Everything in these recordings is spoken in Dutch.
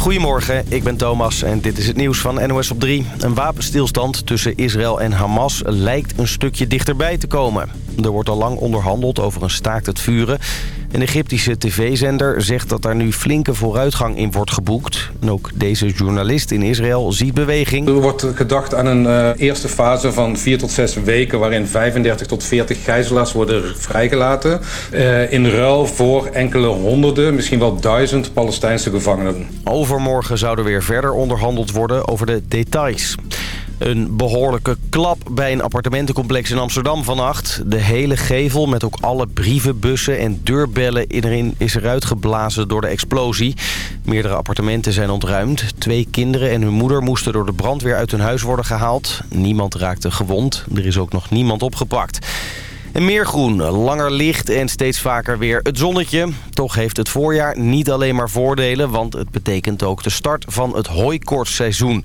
Goedemorgen, ik ben Thomas en dit is het nieuws van NOS op 3. Een wapenstilstand tussen Israël en Hamas lijkt een stukje dichterbij te komen. Er wordt al lang onderhandeld over een staakt het vuren. Een Egyptische tv-zender zegt dat daar nu flinke vooruitgang in wordt geboekt. En ook deze journalist in Israël ziet beweging. Er wordt gedacht aan een uh, eerste fase van 4 tot 6 weken... waarin 35 tot 40 gijzelaars worden vrijgelaten. Uh, in ruil voor enkele honderden, misschien wel duizend Palestijnse gevangenen. Overmorgen zou er weer verder onderhandeld worden over de details. Een behoorlijke klap bij een appartementencomplex in Amsterdam vannacht. De hele gevel met ook alle brievenbussen en deurbellen erin is eruit geblazen door de explosie. Meerdere appartementen zijn ontruimd. Twee kinderen en hun moeder moesten door de brandweer uit hun huis worden gehaald. Niemand raakte gewond. Er is ook nog niemand opgepakt. En meer groen, langer licht en steeds vaker weer het zonnetje. Toch heeft het voorjaar niet alleen maar voordelen... want het betekent ook de start van het hooikortseizoen.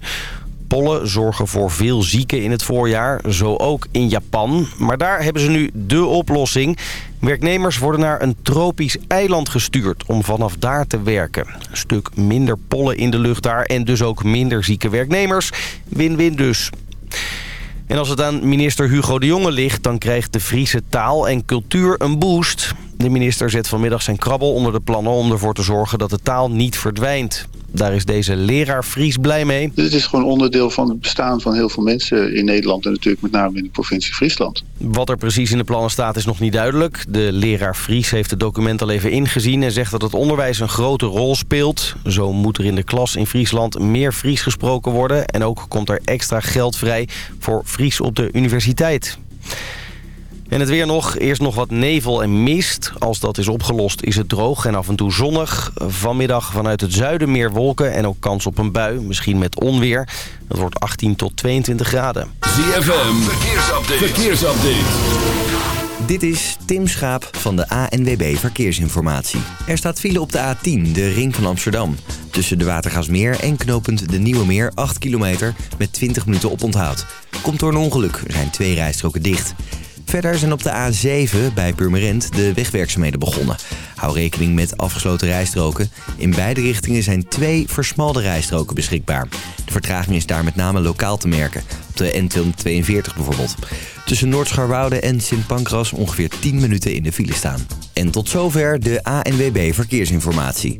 Pollen zorgen voor veel zieken in het voorjaar, zo ook in Japan. Maar daar hebben ze nu de oplossing. Werknemers worden naar een tropisch eiland gestuurd om vanaf daar te werken. Stuk minder pollen in de lucht daar en dus ook minder zieke werknemers. Win-win dus. En als het aan minister Hugo de Jonge ligt... dan krijgt de Friese taal en cultuur een boost. De minister zet vanmiddag zijn krabbel onder de plannen om ervoor te zorgen dat de taal niet verdwijnt. Daar is deze leraar Fries blij mee. Dit is gewoon onderdeel van het bestaan van heel veel mensen in Nederland... en natuurlijk met name in de provincie Friesland. Wat er precies in de plannen staat is nog niet duidelijk. De leraar Fries heeft het document al even ingezien... en zegt dat het onderwijs een grote rol speelt. Zo moet er in de klas in Friesland meer Fries gesproken worden... en ook komt er extra geld vrij voor Fries op de universiteit. En het weer nog. Eerst nog wat nevel en mist. Als dat is opgelost is het droog en af en toe zonnig. Vanmiddag vanuit het zuiden meer wolken en ook kans op een bui. Misschien met onweer. Het wordt 18 tot 22 graden. ZFM. Verkeersupdate. Verkeersupdate. Dit is Tim Schaap van de ANWB Verkeersinformatie. Er staat file op de A10, de ring van Amsterdam. Tussen de Watergasmeer en knooppunt de Nieuwe Meer 8 kilometer met 20 minuten op onthoud. Komt door een ongeluk, er zijn twee rijstroken dicht. Verder zijn op de A7 bij Purmerend de wegwerkzaamheden begonnen. Hou rekening met afgesloten rijstroken. In beide richtingen zijn twee versmalde rijstroken beschikbaar. De vertraging is daar met name lokaal te merken. Op de N242 bijvoorbeeld. Tussen Noordscharwoude en Sint Pancras ongeveer 10 minuten in de file staan. En tot zover de ANWB Verkeersinformatie.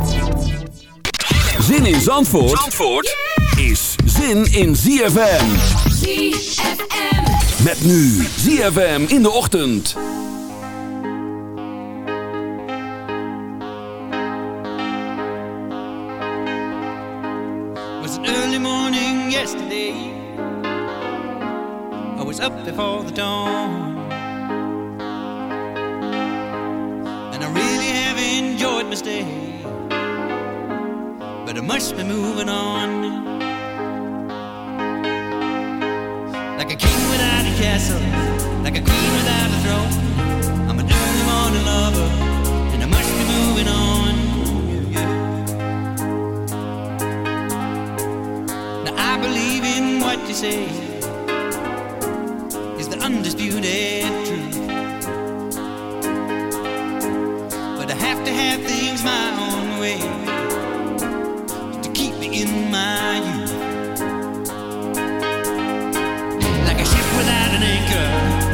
Zin in Zandvoort, Zandvoort is zin in ZFM. ZFM. Met nu ZFM in de ochtend. was an early morning yesterday. I was up before the dawn. And I really have enjoyed my stay. But I must be moving on. Like a king without a castle, like a queen without a throne. I'm an early morning lover, and I must be moving on. Now I believe in what you say is the undisputed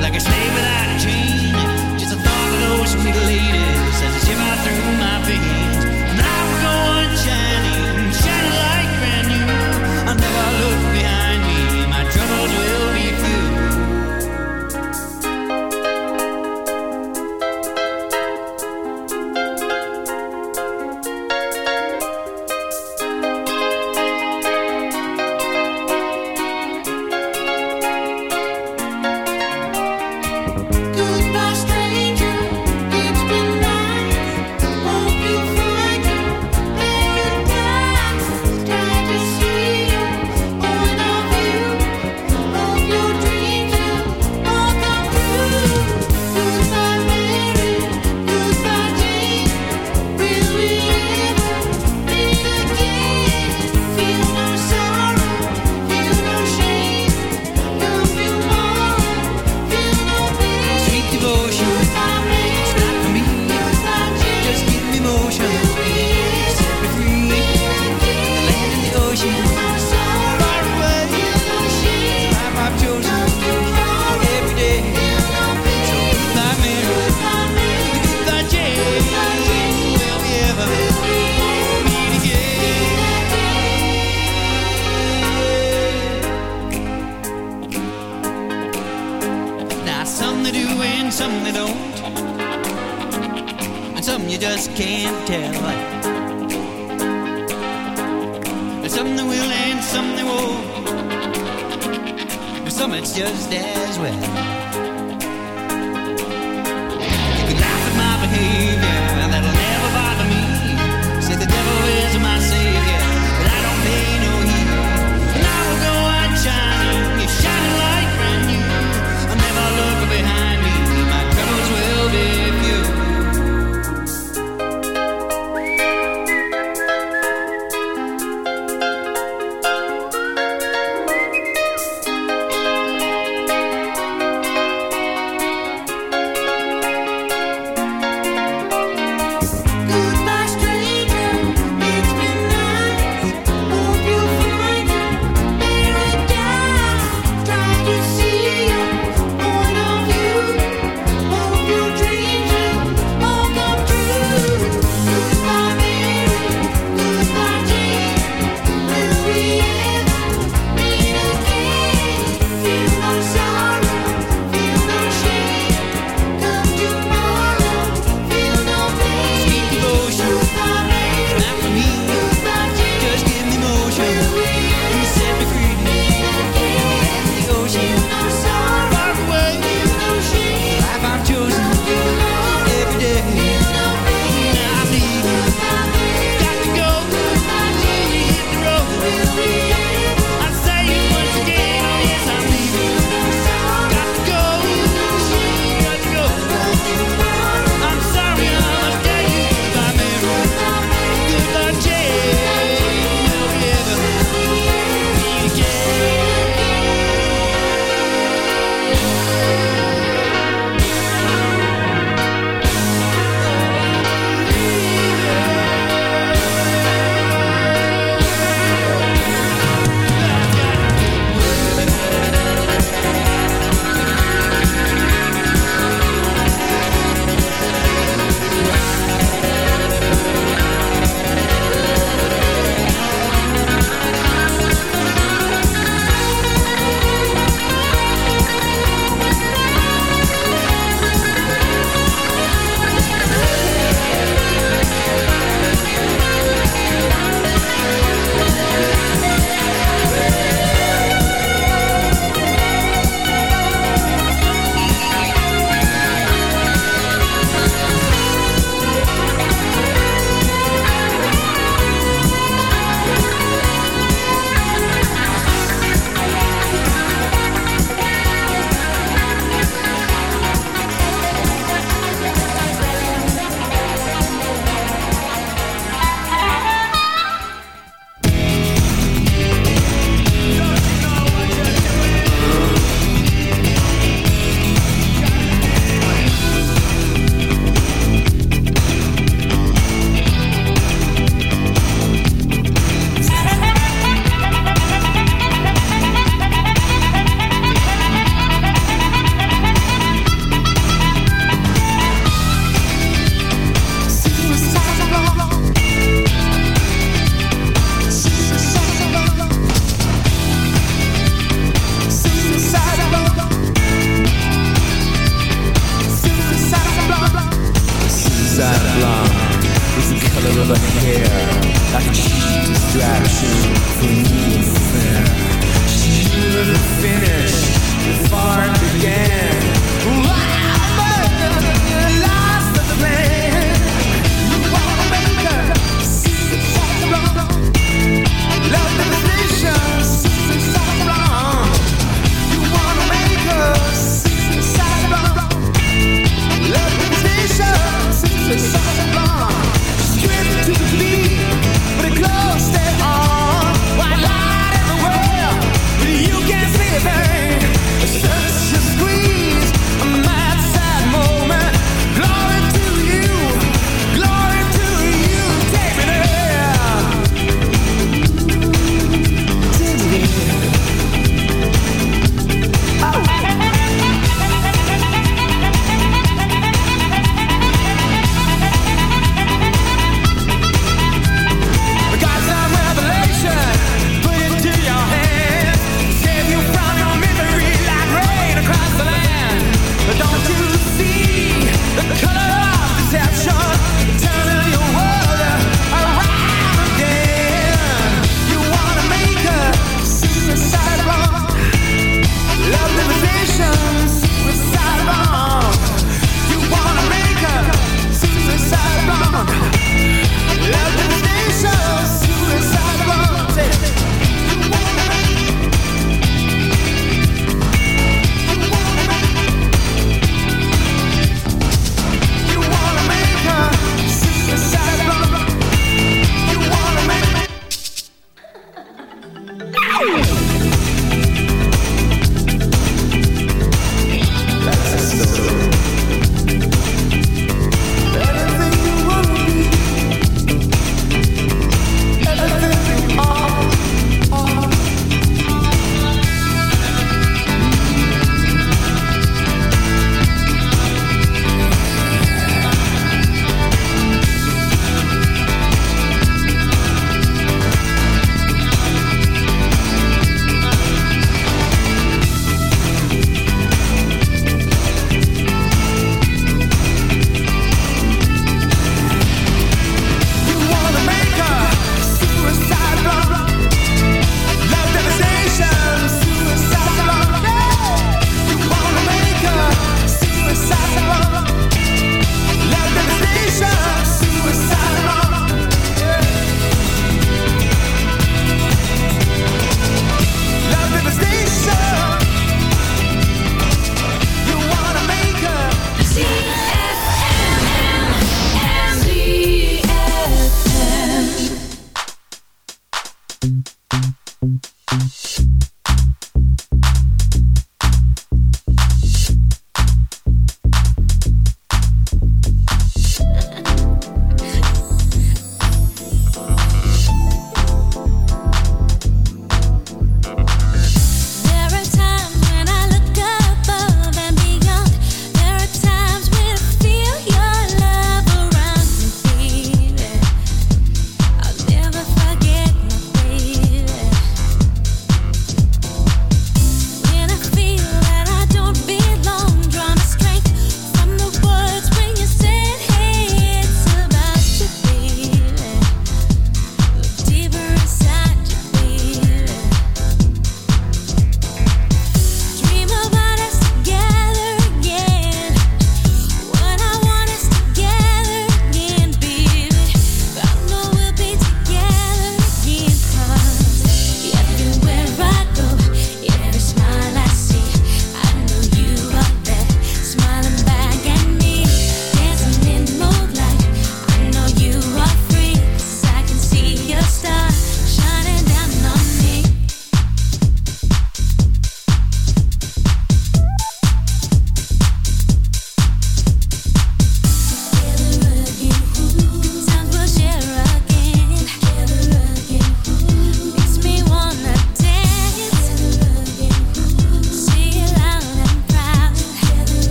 like a without a chain. Just the thought of those sweet ladies as they shiver through my veins.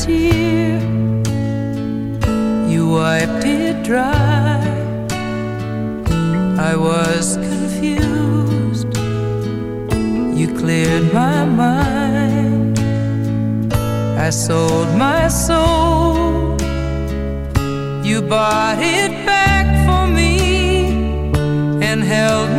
tear, you wiped it dry. I was confused, you cleared my mind. I sold my soul, you bought it back for me and held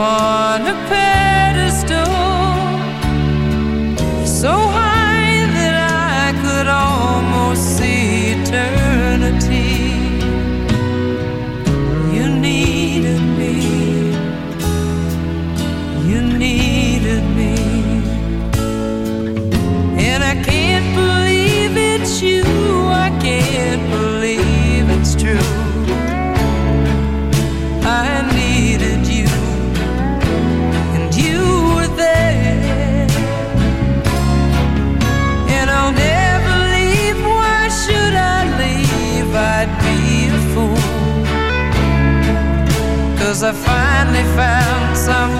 upon a pair Cause I finally found some.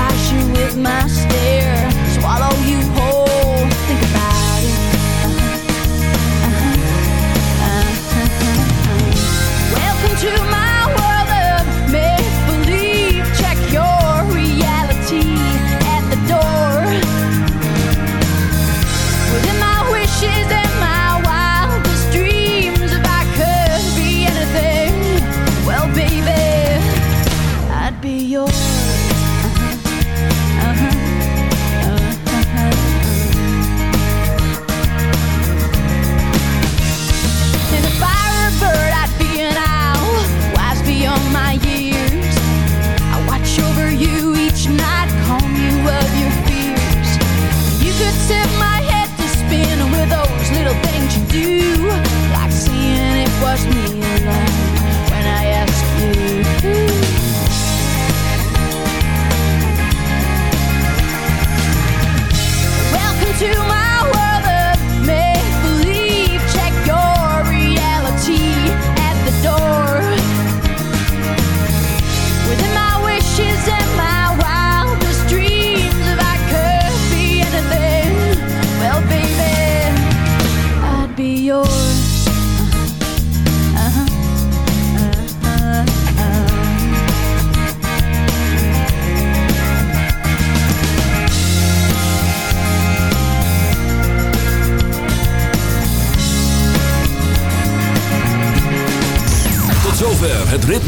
pass you with my stare.